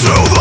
to the